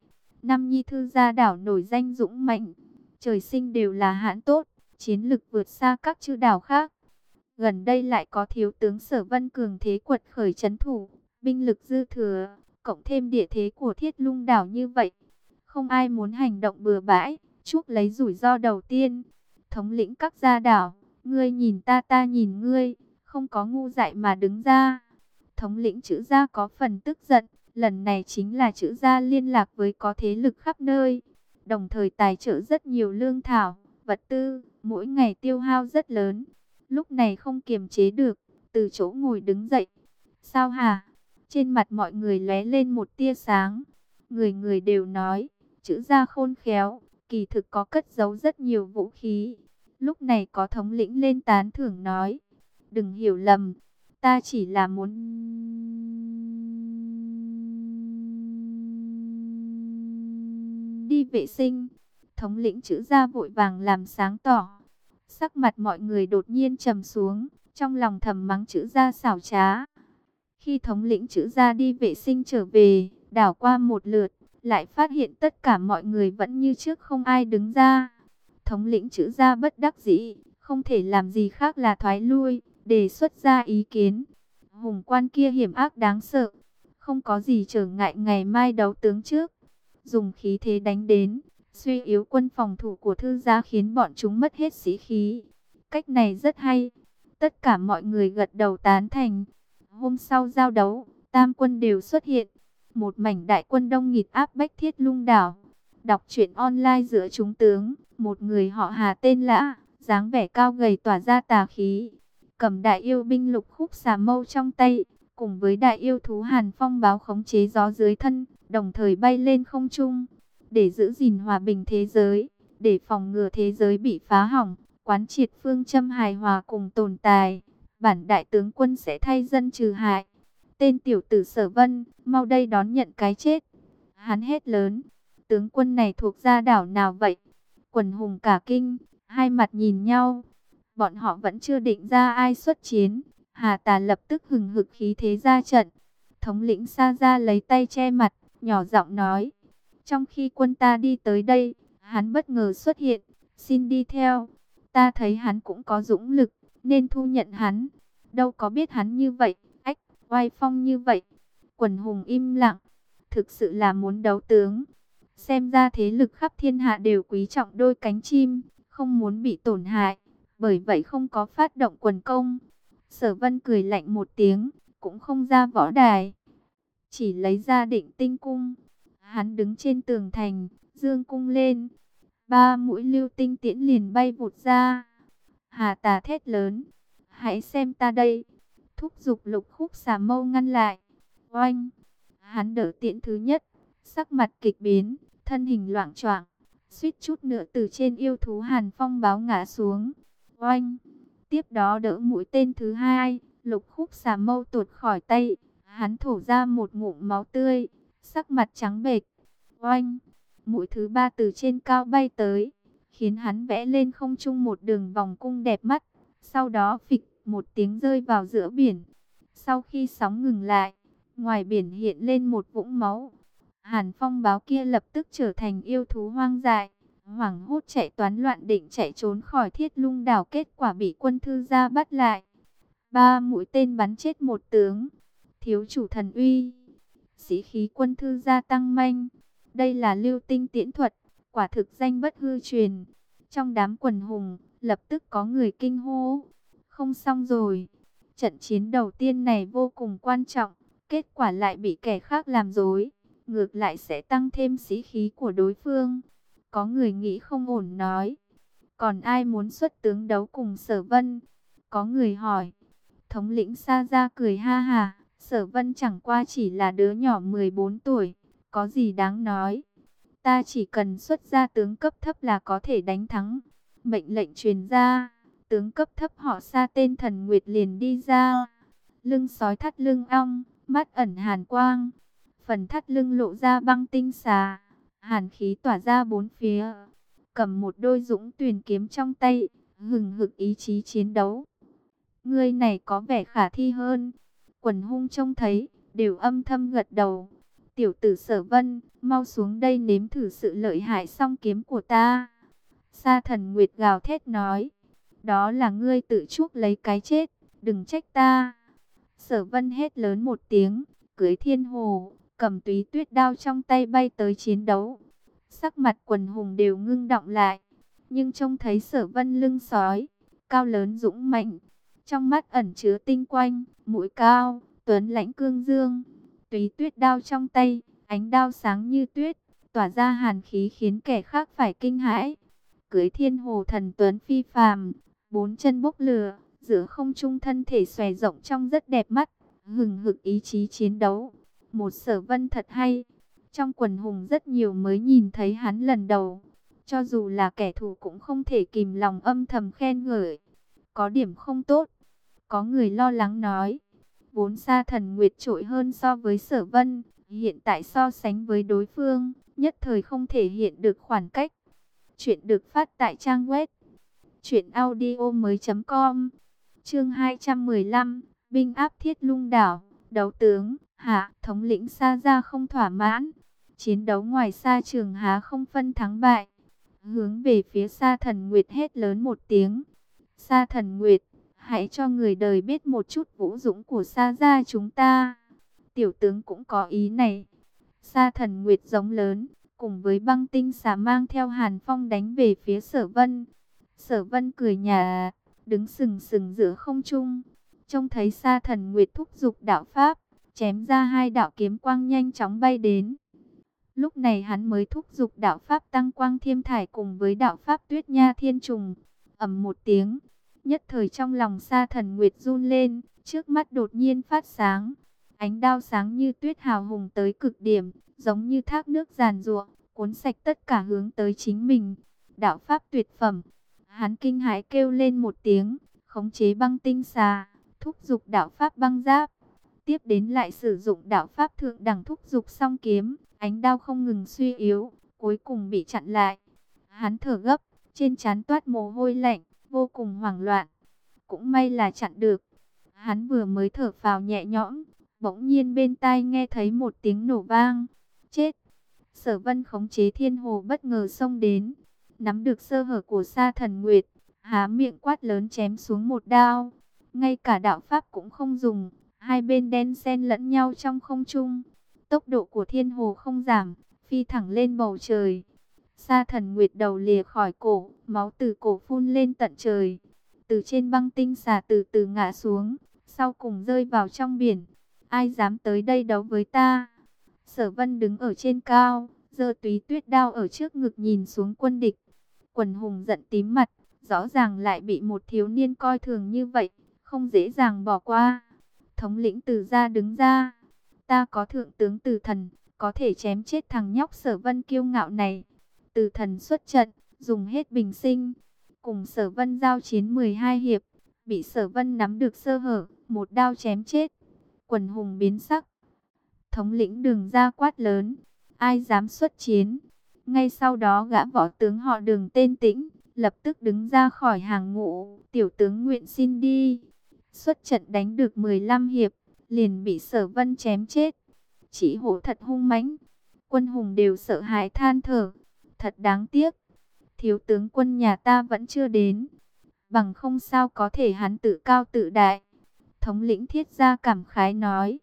Năm Nhi Thư gia đảo nổi danh dũng mạnh. Trời sinh đều là hãn tốt. Chiến lực vượt xa các chư đảo khác. Gần đây lại có thiếu tướng Sở Vân Cường thế quật khởi chấn thủ. Binh lực dư thừa. Cộng thêm địa thế của thiết lung đảo như vậy. Không ai muốn hành động bừa bãi. Chuốc lấy rủi ro đầu tiên. Thống lĩnh các gia đảo. Ngươi nhìn ta ta nhìn ngươi. Không có ngu dại mà đứng ra thống lĩnh chữ gia có phần tức giận, lần này chính là chữ gia liên lạc với có thế lực khắp nơi, đồng thời tài trợ rất nhiều lương thảo, vật tư, mỗi ngày tiêu hao rất lớn. Lúc này không kiềm chế được, từ chỗ ngồi đứng dậy. Sao hả? Trên mặt mọi người lóe lên một tia sáng. Người người đều nói, chữ gia khôn khéo, kỳ thực có cất giấu rất nhiều vũ khí. Lúc này có thống lĩnh lên tán thưởng nói, đừng hiểu lầm, ta chỉ là muốn đi vệ sinh. Thống lĩnh chữ gia vội vàng làm sáng tỏ. Sắc mặt mọi người đột nhiên trầm xuống, trong lòng thầm mắng chữ gia xảo trá. Khi thống lĩnh chữ gia đi vệ sinh trở về, đảo qua một lượt, lại phát hiện tất cả mọi người vẫn như trước không ai đứng ra. Thống lĩnh chữ gia bất đắc dĩ, không thể làm gì khác là thoái lui, đề xuất ra ý kiến. Hùng quan kia hiểm ác đáng sợ, không có gì trở ngại ngày mai đấu tướng trước dùng khí thế đánh đến, suy yếu quân phòng thủ của thư gia khiến bọn chúng mất hết sĩ khí. Cách này rất hay, tất cả mọi người gật đầu tán thành. Hôm sau giao đấu, tam quân đều xuất hiện, một mảnh đại quân đông nghịt áp bách thiết lung đảo. Đọc truyện online giữa chúng tướng, một người họ Hà tên Lã, dáng vẻ cao gầy tỏa ra tà khí, cầm đại yêu binh lục khúc xà mâu trong tay, cùng với đại yêu thú Hàn Phong báo khống chế gió dưới thân, đồng thời bay lên không trung, để giữ gìn hòa bình thế giới, để phòng ngừa thế giới bị phá hỏng, quán triệt phương châm hài hòa cùng tồn tại, bản đại tướng quân sẽ thay dân trừ hại. Tên tiểu tử sở vân, mau đây đón nhận cái chết. Hắn hét lớn, tướng quân này thuộc gia đảo nào vậy? Quần hùng cả kinh, hai mặt nhìn nhau. Bọn họ vẫn chưa định ra ai xuất chiến. Hà tà lập tức hừng hực khí thế ra trận. Thống lĩnh Sa ra lấy tay che mặt, nhỏ giọng nói. Trong khi quân ta đi tới đây, hắn bất ngờ xuất hiện, xin đi theo. Ta thấy hắn cũng có dũng lực, nên thu nhận hắn. Đâu có biết hắn như vậy, ách, oai phong như vậy. Quần hùng im lặng, thực sự là muốn đấu tướng. Xem ra thế lực khắp thiên hạ đều quý trọng đôi cánh chim, không muốn bị tổn hại. Bởi vậy không có phát động quần công. Sở vân cười lạnh một tiếng, cũng không ra võ đài chỉ lấy ra định tinh cung. Hắn đứng trên tường thành, dương cung lên. Ba mũi lưu tinh tiễn liền bay vụt ra. Hà tà thét lớn. Hãy xem ta đây. Thúc giục lục khúc xà mâu ngăn lại. Oanh. Hắn đỡ tiễn thứ nhất. Sắc mặt kịch biến. Thân hình loạn choạng suýt chút nữa từ trên yêu thú hàn phong báo ngã xuống. Oanh. Tiếp đó đỡ mũi tên thứ hai. Lục khúc xà mâu tuột khỏi tay. Hắn thổ ra một ngụm máu tươi, sắc mặt trắng bệch. Oanh! mũi thứ ba từ trên cao bay tới, khiến hắn vẽ lên không trung một đường vòng cung đẹp mắt, sau đó phịch một tiếng rơi vào giữa biển. Sau khi sóng ngừng lại, ngoài biển hiện lên một vũng máu. Hàn phong báo kia lập tức trở thành yêu thú hoang dại, hoảng hốt chạy toán loạn định chạy trốn khỏi thiết lung đảo kết quả bị quân thư gia bắt lại. Ba mũi tên bắn chết một tướng, thiếu chủ thần uy, sĩ khí quân thư gia tăng manh. Đây là lưu tinh tiễn thuật, quả thực danh bất hư truyền. Trong đám quần hùng, lập tức có người kinh hô. Không xong rồi, trận chiến đầu tiên này vô cùng quan trọng, kết quả lại bị kẻ khác làm dối. Ngược lại sẽ tăng thêm sĩ khí của đối phương. Có người nghĩ không ổn nói. Còn ai muốn xuất tướng đấu cùng sở vân? Có người hỏi. Thống lĩnh xa ra cười ha ha. Sở vân chẳng qua chỉ là đứa nhỏ 14 tuổi. Có gì đáng nói. Ta chỉ cần xuất ra tướng cấp thấp là có thể đánh thắng. Mệnh lệnh truyền ra. Tướng cấp thấp họ xa tên thần Nguyệt liền đi ra. Lưng sói thắt lưng ong. Mắt ẩn hàn quang. Phần thắt lưng lộ ra băng tinh xà hàn khí tỏa ra bốn phía, cầm một đôi dũng tuyền kiếm trong tay, hừng hực ý chí chiến đấu. Ngươi này có vẻ khả thi hơn. Quần hung trông thấy, đều âm thầm gật đầu. Tiểu tử sở vân, mau xuống đây nếm thử sự lợi hại song kiếm của ta. Sa thần Nguyệt gào thét nói, đó là ngươi tự chuốc lấy cái chết, đừng trách ta. Sở vân hét lớn một tiếng, cưới thiên hồ, cầm túy tuyết đao trong tay bay tới chiến đấu. Sắc mặt quần hùng đều ngưng động lại, nhưng trông thấy sở vân lưng sói, cao lớn dũng mạnh, trong mắt ẩn chứa tinh quanh, mũi cao, tuấn lãnh cương dương, túy tuyết đao trong tay, ánh đao sáng như tuyết, tỏa ra hàn khí khiến kẻ khác phải kinh hãi. Cưới thiên hồ thần tuấn phi phàm, bốn chân bốc lửa, giữa không trung thân thể xòe rộng trong rất đẹp mắt, hừng hực ý chí chiến đấu một sở vân thật hay. Trong quần hùng rất nhiều mới nhìn thấy hắn lần đầu. Cho dù là kẻ thù cũng không thể kìm lòng âm thầm khen ngợi. Có điểm không tốt. Có người lo lắng nói. Vốn xa thần nguyệt trội hơn so với sở vân. Hiện tại so sánh với đối phương. Nhất thời không thể hiện được khoảng cách. Chuyện được phát tại trang web. chuyệnaudio mới.com Chương 215 Binh áp thiết lung đảo Đấu tướng Hạ, thống lĩnh xa ra không thỏa mãn. Chiến đấu ngoài xa trường há không phân thắng bại. Hướng về phía xa thần Nguyệt hét lớn một tiếng. Sa thần Nguyệt, hãy cho người đời biết một chút vũ dũng của Sa gia chúng ta. Tiểu tướng cũng có ý này. Sa thần Nguyệt giống lớn, cùng với băng tinh xà mang theo hàn phong đánh về phía sở vân. Sở vân cười nhà, đứng sừng sừng giữa không trung. Trông thấy sa thần Nguyệt thúc giục đạo Pháp, chém ra hai đạo kiếm quang nhanh chóng bay đến. Lúc này hắn mới thúc giục đạo pháp tăng quang thiêm thải cùng với đạo pháp tuyết nha thiên trùng ầm một tiếng, nhất thời trong lòng sa thần nguyệt run lên, trước mắt đột nhiên phát sáng. Ánh đao sáng như tuyết hào hùng tới cực điểm, giống như thác nước giàn ruộng, cuốn sạch tất cả hướng tới chính mình. Đạo pháp tuyệt phẩm, hắn kinh hãi kêu lên một tiếng, khống chế băng tinh xà, thúc giục đạo pháp băng giáp tiếp đến lại sử dụng đạo pháp thượng đẳng thúc dục song kiếm, ánh đao không ngừng suy yếu, cuối cùng bị chặn lại. Hắn thở gấp, trên trán toát mồ hôi lạnh, vô cùng hoảng loạn. Cũng may là chặn được. Hắn vừa mới thở phào nhẹ nhõm, bỗng nhiên bên tai nghe thấy một tiếng nổ vang. Chết! Sở vân khống chế thiên hồ bất ngờ xông đến, nắm được sơ hở của sa thần nguyệt, há miệng quát lớn chém xuống một đao. Ngay cả đạo pháp cũng không dùng, Hai bên đen xen lẫn nhau trong không trung. Tốc độ của thiên hồ không giảm, phi thẳng lên bầu trời. Sa thần nguyệt đầu lìa khỏi cổ, máu từ cổ phun lên tận trời. Từ trên băng tinh xà từ từ ngã xuống, sau cùng rơi vào trong biển. Ai dám tới đây đấu với ta? Sở vân đứng ở trên cao, giơ túy tuyết đao ở trước ngực nhìn xuống quân địch. Quần hùng giận tím mặt, rõ ràng lại bị một thiếu niên coi thường như vậy, không dễ dàng bỏ qua thống lĩnh từ gia đứng ra. Ta có thượng tướng từ thần, có thể chém chết thằng nhóc sở vân kiêu ngạo này. Từ thần xuất trận, dùng hết bình sinh. Cùng sở vân giao chiến 12 hiệp, bị sở vân nắm được sơ hở, một đao chém chết. Quần hùng biến sắc. Thống lĩnh đường ra quát lớn, ai dám xuất chiến? Ngay sau đó gã võ tướng họ đường tên tĩnh, lập tức đứng ra khỏi hàng ngũ, tiểu tướng nguyện xin đi. Xuất trận đánh được 15 hiệp, liền bị sở vân chém chết. Chỉ hổ thật hung mãnh, quân hùng đều sợ hãi than thở, thật đáng tiếc. Thiếu tướng quân nhà ta vẫn chưa đến, bằng không sao có thể hắn tự cao tự đại. Thống lĩnh thiết gia cảm khái nói,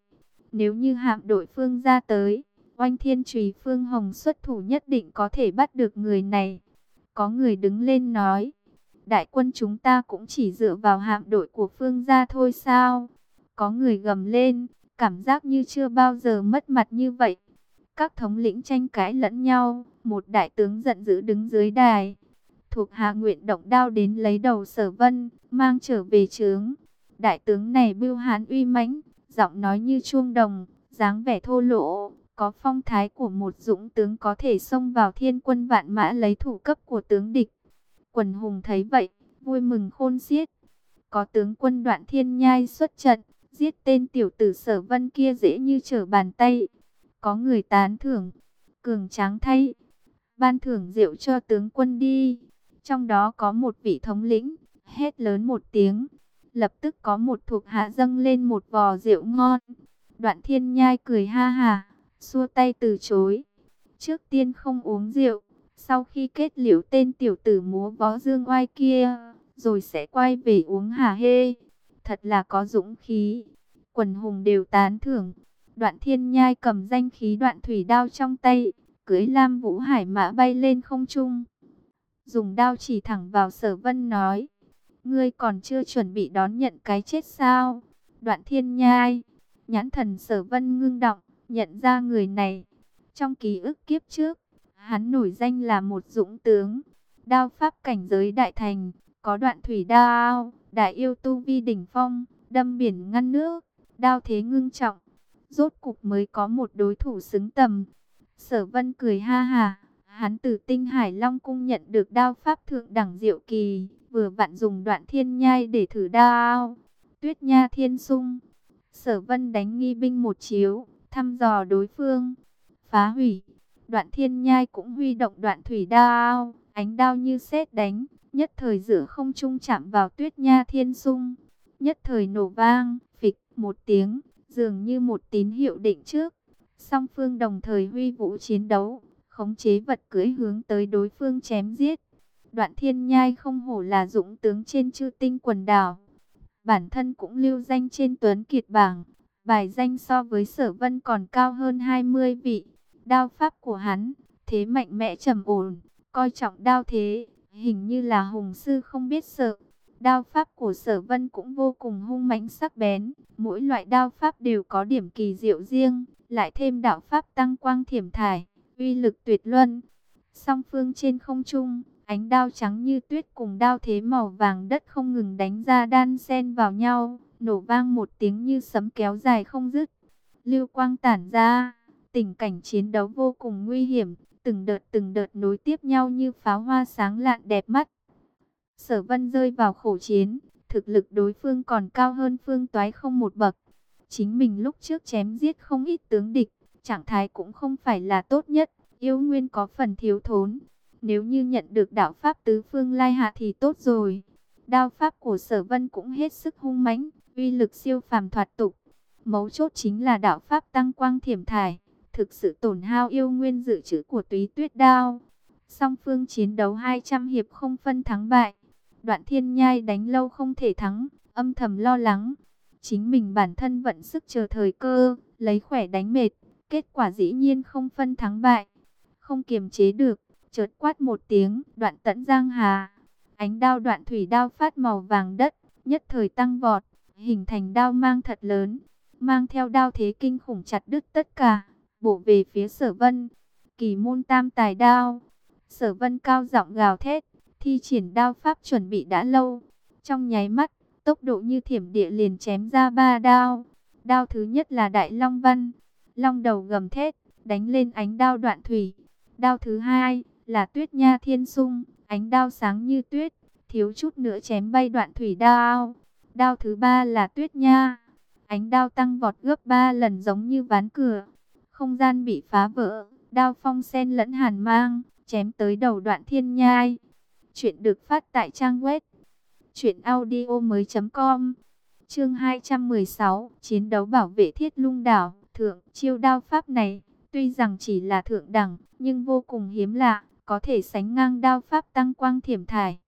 nếu như hạm đội phương ra tới, oanh thiên trùy phương hồng xuất thủ nhất định có thể bắt được người này. Có người đứng lên nói, đại quân chúng ta cũng chỉ dựa vào hạm đội của phương gia thôi sao? Có người gầm lên, cảm giác như chưa bao giờ mất mặt như vậy. Các thống lĩnh tranh cãi lẫn nhau, một đại tướng giận dữ đứng dưới đài. Thuộc hạ nguyện động đao đến lấy đầu sở vân, mang trở về trướng. Đại tướng này bưu hán uy mãnh, giọng nói như chuông đồng, dáng vẻ thô lỗ, có phong thái của một dũng tướng có thể xông vào thiên quân vạn mã lấy thủ cấp của tướng địch. Quần hùng thấy vậy, vui mừng khôn xiết. Có tướng quân đoạn thiên nhai xuất trận, giết tên tiểu tử sở vân kia dễ như trở bàn tay. Có người tán thưởng, cường tráng thay, ban thưởng rượu cho tướng quân đi. Trong đó có một vị thống lĩnh, hét lớn một tiếng. Lập tức có một thuộc hạ dâng lên một vò rượu ngon. Đoạn thiên nhai cười ha hà, xua tay từ chối. Trước tiên không uống rượu, sau khi kết liễu tên tiểu tử múa võ dương oai kia, rồi sẽ quay về uống hà hê. Thật là có dũng khí. Quần hùng đều tán thưởng. Đoạn thiên nhai cầm danh khí đoạn thủy đao trong tay, cưới lam vũ hải mã bay lên không trung. Dùng đao chỉ thẳng vào sở vân nói. Ngươi còn chưa chuẩn bị đón nhận cái chết sao? Đoạn thiên nhai. Nhãn thần sở vân ngưng động, nhận ra người này. Trong ký ức kiếp trước, hắn nổi danh là một dũng tướng. Đao pháp cảnh giới đại thành, có đoạn thủy đao, đại yêu tu vi đỉnh phong, đâm biển ngăn nước, đao thế ngưng trọng. Rốt cục mới có một đối thủ xứng tầm. Sở vân cười ha ha, hắn từ tinh hải long cung nhận được đao pháp thượng đẳng diệu kỳ, vừa vặn dùng đoạn thiên nhai để thử đao. Tuyết nha thiên sung, sở vân đánh nghi binh một chiếu, thăm dò đối phương, phá hủy. Đoạn thiên nhai cũng huy động đoạn thủy đao, ánh đao như sét đánh, nhất thời giữa không trung chạm vào tuyết nha thiên sung. Nhất thời nổ vang, phịch một tiếng, dường như một tín hiệu định trước. Song phương đồng thời huy vũ chiến đấu, khống chế vật cưỡi hướng tới đối phương chém giết. Đoạn thiên nhai không hổ là dũng tướng trên chư tinh quần đảo. Bản thân cũng lưu danh trên tuấn kiệt bảng, bài danh so với sở vân còn cao hơn 20 vị. Đao pháp của hắn, thế mạnh mẽ trầm ổn, coi trọng đao thế, hình như là hùng sư không biết sợ. Đao pháp của sở vân cũng vô cùng hung mãnh sắc bén, mỗi loại đao pháp đều có điểm kỳ diệu riêng, lại thêm đạo pháp tăng quang thiểm thải, uy lực tuyệt luân. Song phương trên không trung, ánh đao trắng như tuyết cùng đao thế màu vàng đất không ngừng đánh ra đan xen vào nhau, nổ vang một tiếng như sấm kéo dài không dứt. Lưu quang tản ra, tình cảnh chiến đấu vô cùng nguy hiểm, từng đợt từng đợt nối tiếp nhau như pháo hoa sáng lạn đẹp mắt. Sở vân rơi vào khổ chiến, thực lực đối phương còn cao hơn phương toái không một bậc. Chính mình lúc trước chém giết không ít tướng địch, trạng thái cũng không phải là tốt nhất, yêu nguyên có phần thiếu thốn. Nếu như nhận được đạo pháp tứ phương lai hạ thì tốt rồi. Đao pháp của sở vân cũng hết sức hung mãnh, uy lực siêu phàm thoạt tục. Mấu chốt chính là đạo pháp tăng quang thiểm thải, thực sự tổn hao yêu nguyên dự trữ của túy tuyết đao. Song phương chiến đấu 200 hiệp không phân thắng bại. Đoạn thiên nhai đánh lâu không thể thắng, âm thầm lo lắng. Chính mình bản thân vận sức chờ thời cơ, lấy khỏe đánh mệt. Kết quả dĩ nhiên không phân thắng bại. Không kiềm chế được, chợt quát một tiếng, đoạn tận giang hà. Ánh đao đoạn thủy đao phát màu vàng đất, nhất thời tăng vọt, hình thành đao mang thật lớn. Mang theo đao thế kinh khủng chặt đứt tất cả, bổ về phía sở vân. Kỳ môn tam tài đao. Sở vân cao giọng gào thét, thi triển đao pháp chuẩn bị đã lâu. Trong nháy mắt, tốc độ như thiểm địa liền chém ra ba đao. Đao thứ nhất là Đại Long Văn, long đầu gầm thét, đánh lên ánh đao đoạn thủy. Đao thứ hai là Tuyết Nha Thiên Sung, ánh đao sáng như tuyết, thiếu chút nữa chém bay đoạn thủy đao. Đao thứ ba là Tuyết Nha, ánh đao tăng vọt gấp ba lần giống như ván cửa. Không gian bị phá vỡ, đao phong sen lẫn hàn mang, chém tới đầu đoạn thiên nhai. Chuyện được phát tại trang web truyệnaudiomoi.com. Chương 216, chiến đấu bảo vệ Thiết Lung đảo, thượng chiêu đao pháp này, tuy rằng chỉ là thượng đẳng, nhưng vô cùng hiếm lạ, có thể sánh ngang đao pháp tăng quang thiểm thải.